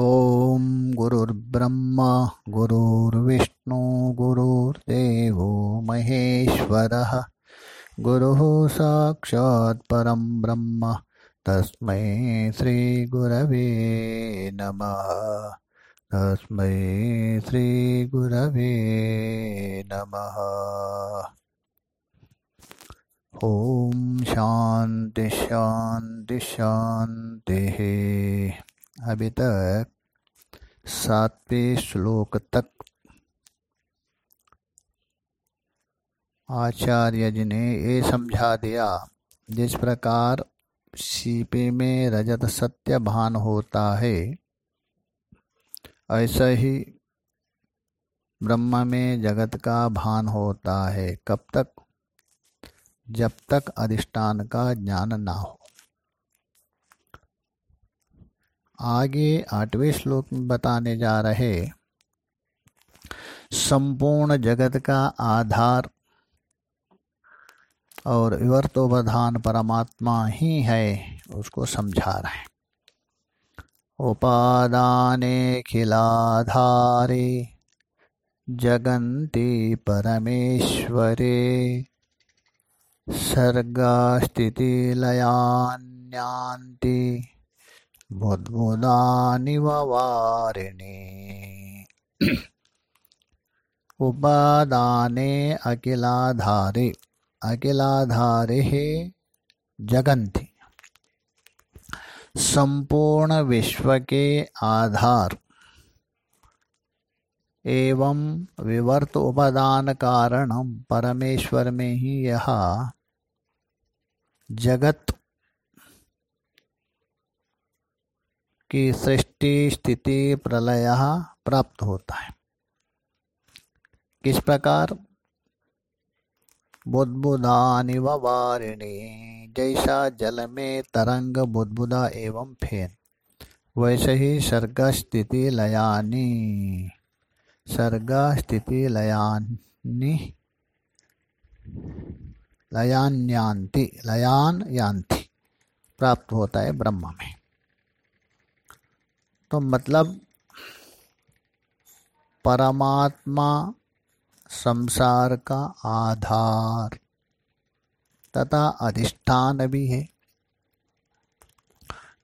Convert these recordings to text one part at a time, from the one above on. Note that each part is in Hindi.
ॐ गुरुर्ब्रह्मा, गुरुर्विष्णु, गुरुर्देवो महेश्वरः। गुरुः साक्षात् परं ब्रह्म, तस्मै श्रीगुरवे नमः। तस्मै श्रीगुरवे नमः। ॐ शान्ति शान्ति, शान्तिः। अभी तक सातवें श्लोक तक आचार्य जी ने ये समझा दिया, जिस प्रकार सीपे में रजत सत्य भान होता है, ऐसा ही ब्रह्म में जगत का भान होता है। कब तक? जब तक अधिष्ठान का ज्ञान ना हो। आगे आठवें श्लोक में बताने जा रहे। संपूर्ण जगत का आधार और विवर्तोवधान परमात्मा ही है, उसको समझा रहे उपादाने खिलाधारे, जगन्ति परमेश्वरे, सर्गास्थितिलयान्यान्ति। बुद्बुदानिववारिणे उपादाने अखिलाधारे अखिलाधारे जगन्ति। संपूर्ण विश्व के आधार। एवं विवर्त उपादान कारण परमेश्वर में ही यह जगत की सृष्टि, स्थिति, प्रलय प्राप्त होता है। किस प्रकार? बुद्बुदानि वारिणी जैसा जल में तरंग बुद्बुदा एवं फेन। वैसे ही सर्ग स्थिति लयानी सर्ग स्थिति लयानी लयान यांति प्राप्त होता है ब्रह्म में। तो मतलब परमात्मा संसार का आधार तथा अधिष्ठान भी है।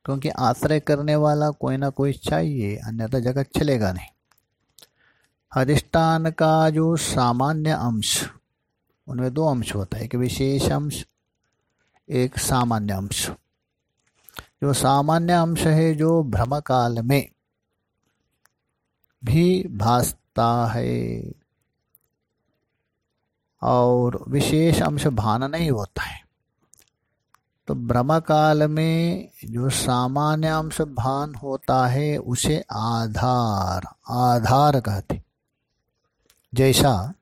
क्योंकि आश्रय करने वाला कोई ना कोई चाहिए, अन्यथा जगत चलेगा नहीं। अधिष्ठान का जो सामान्य अंश, उनमें दो अंश होता है, एक विशेष अंश, एक सामान्य अंश। जो सामान्य अंश है, जो भ्रम काल में भी भासता है। और विशेष अंश भान नहीं होता है। तो ब्रह्म काल में जो सामान्य अंश भान होता है, उसे आधार आधार कहते जैसा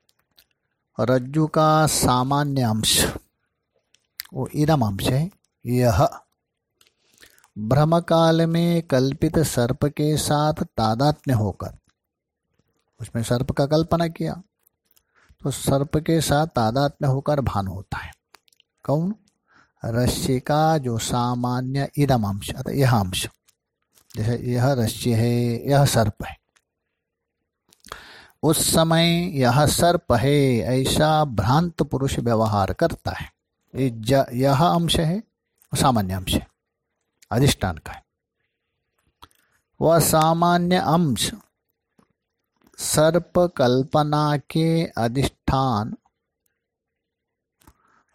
रज्जु का सामान्य अंश, वो इदम अंश है, यह भ्रम काल में कल्पित सर्प के साथ तादात्म्य होकर, उसमें सर्प का कल्पना किया तो सर्प के साथ तादात्म्य होकर भान होता है। कौन? रश्य का जो सामान्य इदम अंश अर्थात यह अंश। जैसे यह रश्य है, यह सर्प है। उस समय यह सर्प है, ऐसा भ्रांत पुरुष व्यवहार करता है। यह अंश है, सामान्य अंश है। अधिष्ठान का है। वह सामान्य अंश सर्प कल्पना के अधिष्ठान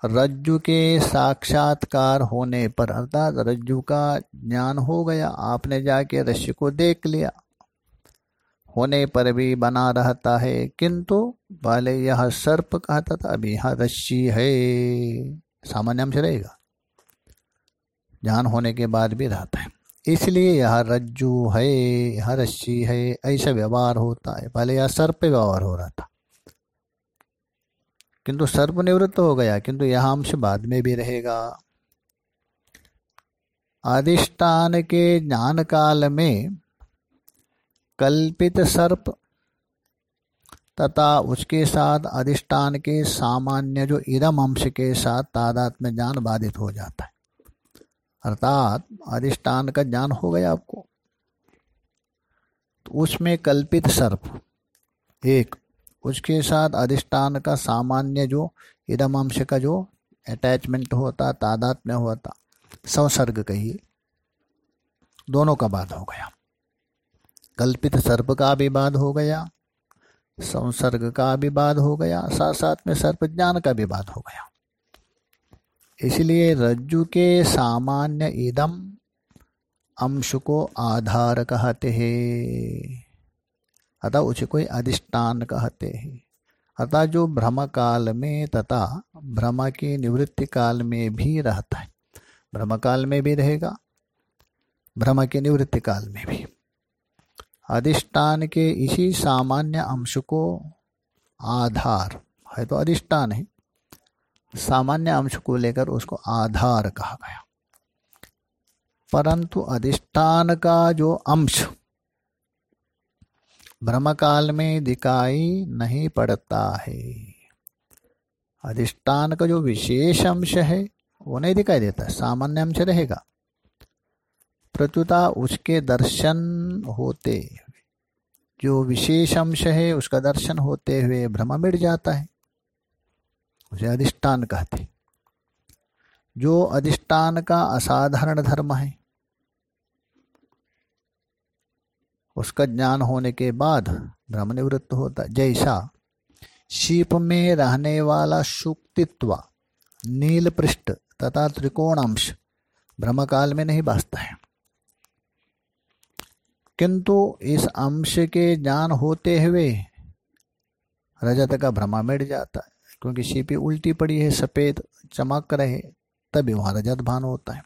रज्जु के साक्षात्कार होने पर, अर्थात रज्जु का ज्ञान हो गया, आपने जाके रश्य को देख लिया। होने पर भी बना रहता है, किंतु पहले यह सर्प कहता था, अभी यह रस्सी है। सामान्य अंश रहेगा। ज्ञान होने के बाद भी रहता है। इसलिए यह रज्जु है यह रस्सी है, ऐसा व्यवहार होता है। पहले यह सर्प व्यवहार हो रहा था। किंतु सर्प निवृत्त हो गया, किंतु यह अंश बाद में भी रहेगा। अधिष्ठान के ज्ञान काल में कल्पित सर्प तथा उसके साथ अधिष्ठान के सामान्य जो इरम अंश के साथ तादात में ज्ञान बाधित हो जाता है। अर्थात अधिष्ठान का ज्ञान हो गया आपको। तो उसमें कल्पित सर्प, एक, उसके साथ अधिष्ठान का सामान्य जो इदम अंश का जो अटैचमेंट होता तादाद में होता, संसर्ग कहिए, दोनों का बाद हो गया। कल्पित सर्प का भी बाद हो गया, संसर्ग का भी बाद हो गया साथ साथ में सर्प ज्ञान का भी बाद हो गया। इसलिए रज्जु के सामान्य इदम अंश को आधार कहते हैं। अतः उसे कोई अधिष्ठान कहते हैं। अतः जो भ्रम काल में तथा भ्रम की निवृत्ति काल में भी रहता है भ्रम काल में भी रहेगा भ्रम के निवृत्ति काल में भी। अधिष्ठान के इसी सामान्य अंश को आधार है तो अधिष्ठान है। सामान्य अंश को लेकर उसको आधार कहा गया। परंतु अधिष्ठान का जो अंश भ्रम काल में दिखाई नहीं पड़ता है। अधिष्ठान का जो विशेष अंश है, वो नहीं दिखाई देता, सामान्य अंश रहेगा। प्रत्युता उसके दर्शन होते, जो विशेष अंश है, उसका दर्शन होते हुए भ्रम मिट जाता है। उसे अधिष्ठान कहते जो अधिष्ठान का असाधारण धर्म है, उसका ज्ञान होने के बाद भ्रम निवृत्त होता जैसा शीप में रहने वाला सुक्तित्व नील पृष्ठ तथा त्रिकोण अंश ब्रह्म काल में नहीं बसता है। किंतु इस अंश के ज्ञान होते हुए रजत का भ्रमा मिट जाता है। क्योंकि सीपी उल्टी पड़ी है, सफ़ेद चमक रहे, तभी वहाँ रजत भान होता है।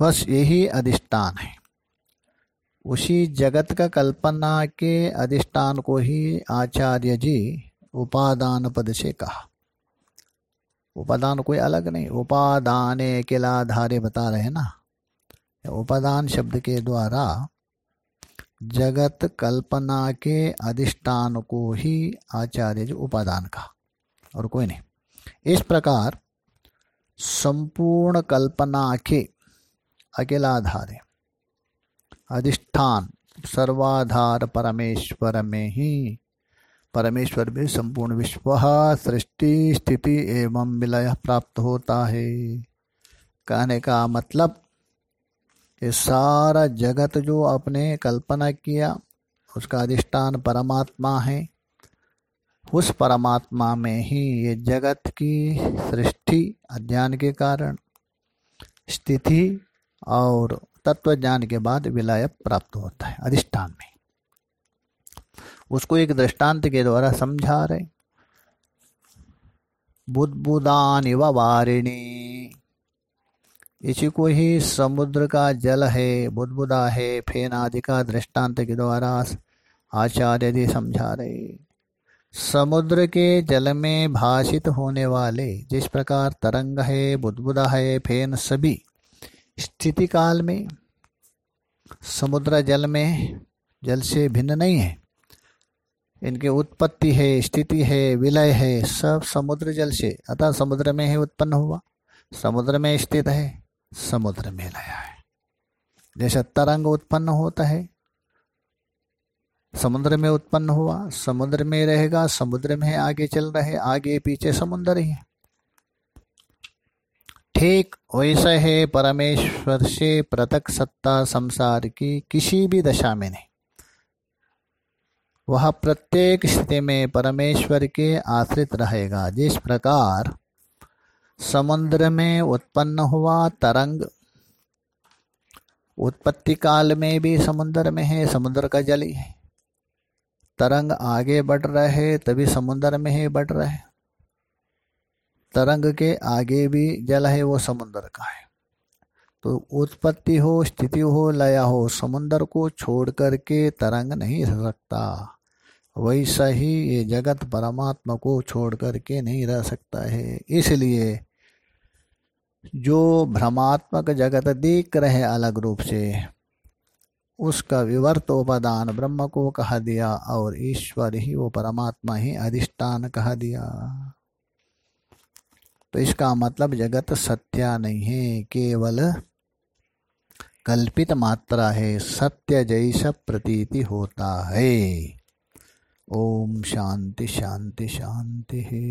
बस यही अधिष्ठान है। उसी जगत का कल्पना के अधिष्ठान को ही आचार्य जी उपादान पद से कहा। उपादान कोई अलग नहीं, उपादान केला धारे बता रहे ना। उपादान शब्द के द्वारा जगत कल्पना के अधिष्ठान को ही आचार्य जो उपादान का और कोई नहीं। इस प्रकार संपूर्ण कल्पना के अकेला आधार है। अधिष्ठान सर्वाधार परमेश्वर में ही, परमेश्वर में संपूर्ण विश्व सृष्टि, स्थिति एवं विलय प्राप्त होता है। कहने का मतलब ये सारा जगत जो आपने कल्पना किया, उसका अधिष्ठान परमात्मा है। उस परमात्मा में ही ये जगत की सृष्टि अध्ययन के कारण, स्थिति और तत्व ज्ञान के बाद विलय प्राप्त होता है अधिष्ठान में। उसको एक दृष्टांत के द्वारा समझा रहे। बुद्बुदान वारिणी। इसी को ही समुद्र का जल है, बुदबुदा है फेन आदि का दृष्टांत के द्वारा आचार्य जी समझा रहे समुद्र के जल में भाषित होने वाले, जिस प्रकार तरंग है, बुदबुदा है, फेन सभी स्थिति काल में समुद्र जल में जल से भिन्न नहीं है। इनके उत्पत्ति है, स्थिति है, विलय है, सब समुद्र जल से, अतः समुद्र में ही उत्पन्न हुआ। समुद्र में स्थित है। समुद्र में लाया है। जैसा तरंग उत्पन्न होता है, समुद्र में उत्पन्न हुआ, समुद्र में रहेगा, समुद्र में आगे चल रहे, आगे पीछे समुद्र ही ठीक वैसा है परमेश्वर से पृथक सत्ता संसार की किसी भी दशा में नहीं। वह प्रत्येक स्थिति में परमेश्वर के आश्रित रहेगा। जिस प्रकार समुद्र में उत्पन्न हुआ तरंग। उत्पत्ति काल में भी समुद्र में है, समुद्र का जल ही है। तरंग आगे बढ़ रहे तभी समुद्र में ही बढ़ रहे तरंग के आगे भी जल है, वो समुद्र का है। तो उत्पत्ति हो, स्थिति हो, लया हो, समुद्र को छोड़ करके तरंग नहीं रह सकता। वैसा ही ये जगत परमात्मा को छोड़ करके नहीं रह सकता है। इसलिए जो भ्रमात्मक जगत देख रहे अलग रूप से, उसका विवर्त उपादान ब्रह्म को कहा दिया और ईश्वर ही वो परमात्मा ही अधिष्ठान कहा दिया। तो इसका मतलब जगत सत्या नहीं है, केवल कल्पित मात्रा है, सत्य जैसा प्रतीति होता है। ओम शांति शांति शांति है।